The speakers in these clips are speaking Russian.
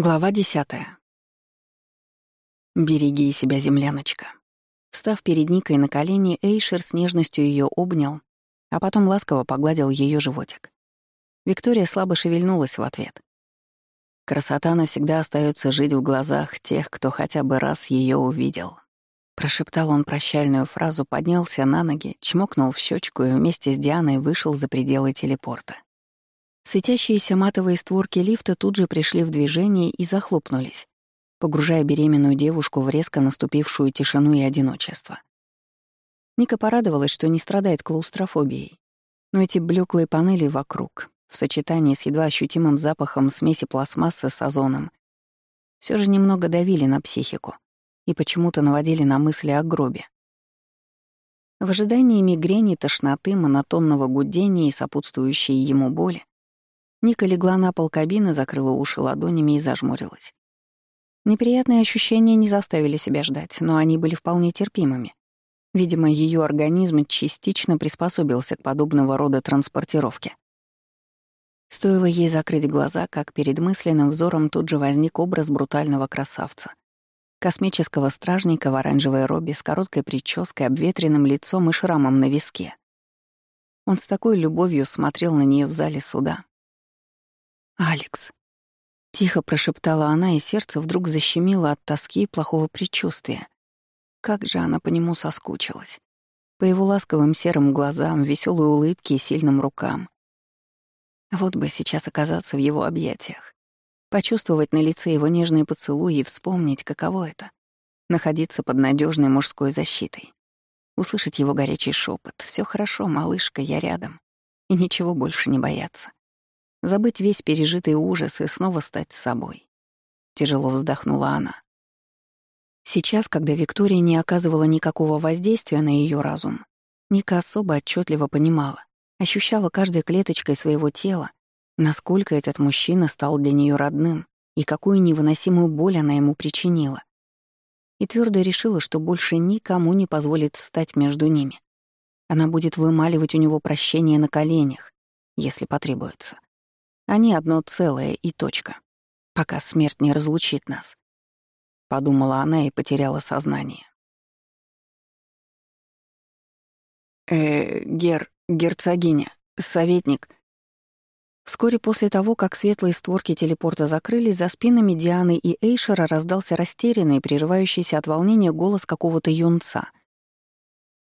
Глава десятая. «Береги себя, земляночка». Встав перед Никой на колени, Эйшер с нежностью ее обнял, а потом ласково погладил ее животик. Виктория слабо шевельнулась в ответ. Красота навсегда остается жить в глазах тех, кто хотя бы раз ее увидел. Прошептал он прощальную фразу, поднялся на ноги, чмокнул в щечку и вместе с Дианой вышел за пределы телепорта. Светящиеся матовые створки лифта тут же пришли в движение и захлопнулись, погружая беременную девушку в резко наступившую тишину и одиночество. Ника порадовалась, что не страдает клаустрофобией. Но эти блеклые панели вокруг, в сочетании с едва ощутимым запахом смеси пластмассы с озоном, все же немного давили на психику и почему-то наводили на мысли о гробе. В ожидании мигрени, тошноты, монотонного гудения и сопутствующей ему боли Ника легла на пол кабины, закрыла уши ладонями и зажмурилась. Неприятные ощущения не заставили себя ждать, но они были вполне терпимыми. Видимо, ее организм частично приспособился к подобного рода транспортировке. Стоило ей закрыть глаза, как перед мысленным взором тут же возник образ брутального красавца. Космического стражника в оранжевой робе с короткой прической, обветренным лицом и шрамом на виске. Он с такой любовью смотрел на нее в зале суда, «Алекс», — тихо прошептала она, и сердце вдруг защемило от тоски и плохого предчувствия. Как же она по нему соскучилась. По его ласковым серым глазам, веселой улыбке и сильным рукам. Вот бы сейчас оказаться в его объятиях. Почувствовать на лице его нежные поцелуи и вспомнить, каково это — находиться под надежной мужской защитой. Услышать его горячий шепот: «Все хорошо, малышка, я рядом». И ничего больше не бояться. Забыть весь пережитый ужас и снова стать собой. Тяжело вздохнула она. Сейчас, когда Виктория не оказывала никакого воздействия на ее разум, Ника особо отчетливо понимала, ощущала каждой клеточкой своего тела, насколько этот мужчина стал для нее родным и какую невыносимую боль она ему причинила. И твердо решила, что больше никому не позволит встать между ними. Она будет вымаливать у него прощение на коленях, если потребуется. Они одно целое и точка. Пока смерть не разлучит нас. Подумала она и потеряла сознание. Э, гер, герцогиня, советник. Вскоре после того, как светлые створки телепорта закрылись, за спинами Дианы и Эйшера раздался растерянный, прерывающийся от волнения голос какого-то юнца.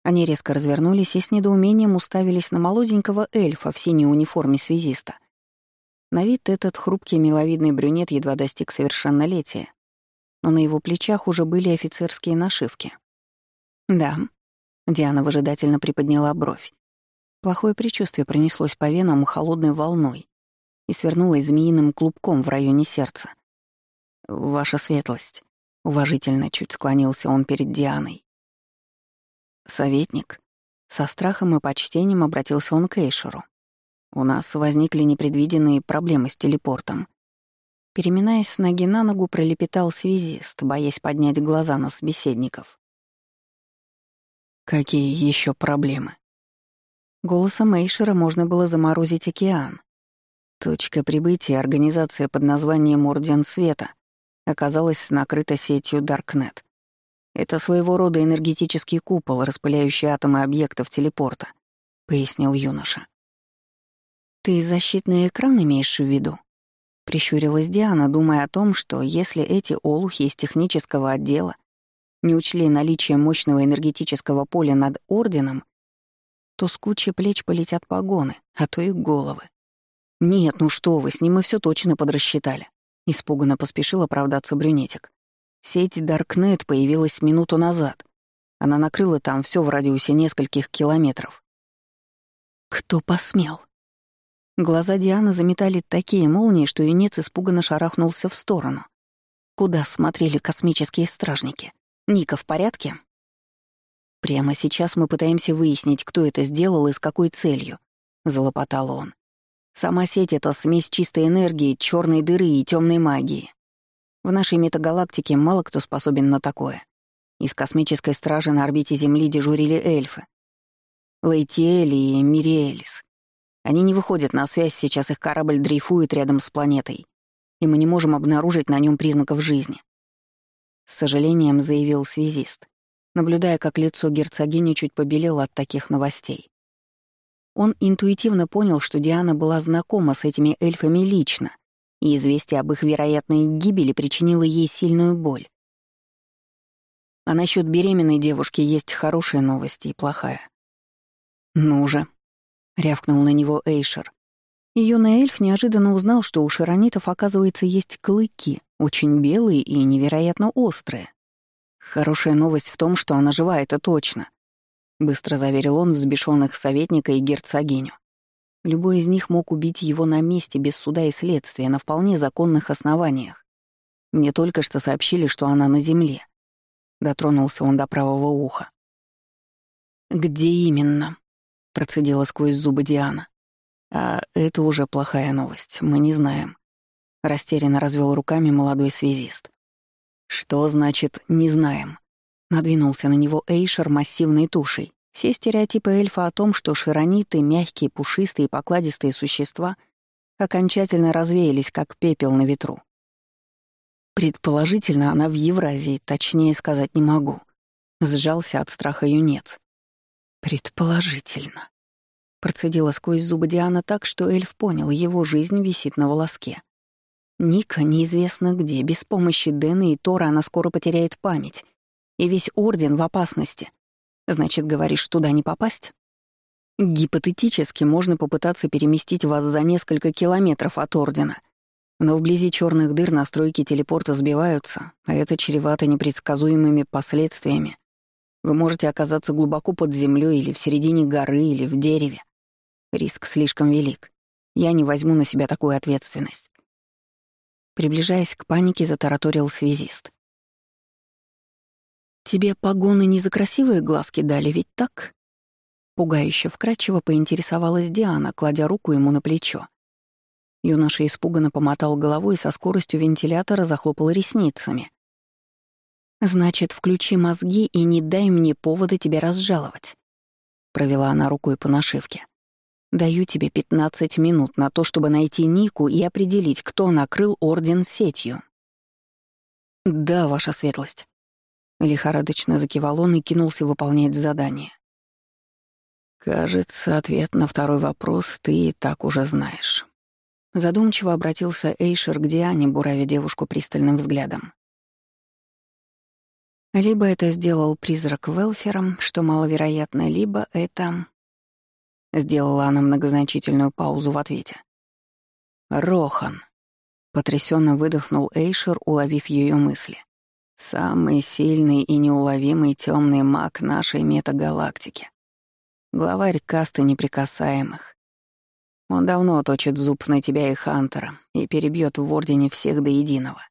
Они резко развернулись и с недоумением уставились на молоденького эльфа в синей униформе связиста. На вид этот хрупкий миловидный брюнет едва достиг совершеннолетия, но на его плечах уже были офицерские нашивки. «Да», — Диана выжидательно приподняла бровь. Плохое предчувствие пронеслось по венам холодной волной и свернулось змеиным клубком в районе сердца. «Ваша светлость», — уважительно чуть склонился он перед Дианой. «Советник», — со страхом и почтением обратился он к Эйшеру. У нас возникли непредвиденные проблемы с телепортом. Переминаясь с ноги на ногу, пролепетал связист, боясь поднять глаза на собеседников. «Какие еще проблемы?» Голосом Эйшера можно было заморозить океан. Точка прибытия организация под названием Орден Света оказалась накрыта сетью Даркнет. Это своего рода энергетический купол, распыляющий атомы объектов телепорта, пояснил юноша. «Ты защитный экран имеешь в виду?» Прищурилась Диана, думая о том, что если эти олухи из технического отдела не учли наличие мощного энергетического поля над Орденом, то с кучи плеч полетят погоны, а то и головы. «Нет, ну что вы, с ним мы все точно подрасчитали», — испуганно поспешил оправдаться брюнетик. Сеть Даркнет появилась минуту назад. Она накрыла там все в радиусе нескольких километров. «Кто посмел?» Глаза Дианы заметали такие молнии, что юнец испуганно шарахнулся в сторону. Куда смотрели космические стражники? Ника в порядке? Прямо сейчас мы пытаемся выяснить, кто это сделал и с какой целью, залопотал он. Сама сеть — это смесь чистой энергии, черной дыры и темной магии. В нашей метагалактике мало кто способен на такое. Из космической стражи на орбите Земли дежурили эльфы. Лейтиэль и Мириэлис. Они не выходят на связь, сейчас их корабль дрейфует рядом с планетой. и мы не можем обнаружить на нем признаков жизни. С сожалением заявил связист, наблюдая, как лицо герцогини чуть побелело от таких новостей. Он интуитивно понял, что Диана была знакома с этими эльфами лично, и известие об их вероятной гибели причинило ей сильную боль. А насчет беременной девушки есть хорошая новость и плохая. «Ну же», — рявкнул на него Эйшер. И юный эльф неожиданно узнал, что у шаронитов, оказывается, есть клыки, очень белые и невероятно острые. Хорошая новость в том, что она жива, это точно. Быстро заверил он взбешенных советника и герцогиню. Любой из них мог убить его на месте без суда и следствия на вполне законных основаниях. Мне только что сообщили, что она на земле. Дотронулся он до правого уха. «Где именно?» — процедила сквозь зубы Диана. «А это уже плохая новость, мы не знаем». Растерянно развел руками молодой связист. «Что значит «не знаем»?» Надвинулся на него Эйшер массивной тушей. Все стереотипы эльфа о том, что широниты, мягкие, пушистые и покладистые существа, окончательно развеялись, как пепел на ветру. Предположительно, она в Евразии, точнее сказать не могу. Сжался от страха юнец. Предположительно. Процедила сквозь зубы Диана так, что эльф понял, его жизнь висит на волоске. Ника неизвестно где, без помощи Дэна и Тора она скоро потеряет память. И весь Орден в опасности. Значит, говоришь, туда не попасть? Гипотетически можно попытаться переместить вас за несколько километров от Ордена. Но вблизи черных дыр настройки телепорта сбиваются, а это чревато непредсказуемыми последствиями. Вы можете оказаться глубоко под землей или в середине горы, или в дереве. Риск слишком велик. Я не возьму на себя такую ответственность. Приближаясь к панике, затараторил связист. «Тебе погоны не за красивые глазки дали, ведь так?» Пугающе вкрадчиво поинтересовалась Диана, кладя руку ему на плечо. Юноша испуганно помотал головой и со скоростью вентилятора захлопал ресницами. «Значит, включи мозги и не дай мне повода тебя разжаловать», — провела она рукой по нашивке. «Даю тебе 15 минут на то, чтобы найти Нику и определить, кто накрыл Орден сетью». «Да, ваша светлость», Лихорадочно закивал он и кинулся выполнять задание. «Кажется, ответ на второй вопрос ты и так уже знаешь». Задумчиво обратился Эйшер к Диане, буравя девушку пристальным взглядом. Либо это сделал призрак Велфером, что маловероятно, либо это... Сделала она многозначительную паузу в ответе. «Рохан», — потрясенно выдохнул Эйшер, уловив ее мысли. Самый сильный и неуловимый темный маг нашей метагалактики. Главарь касты неприкасаемых. Он давно точит зуб на тебя и Хантера и перебьет в Ордене всех до единого.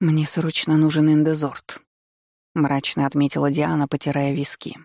«Мне срочно нужен эндезорт», — мрачно отметила Диана, потирая виски.